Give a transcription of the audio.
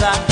as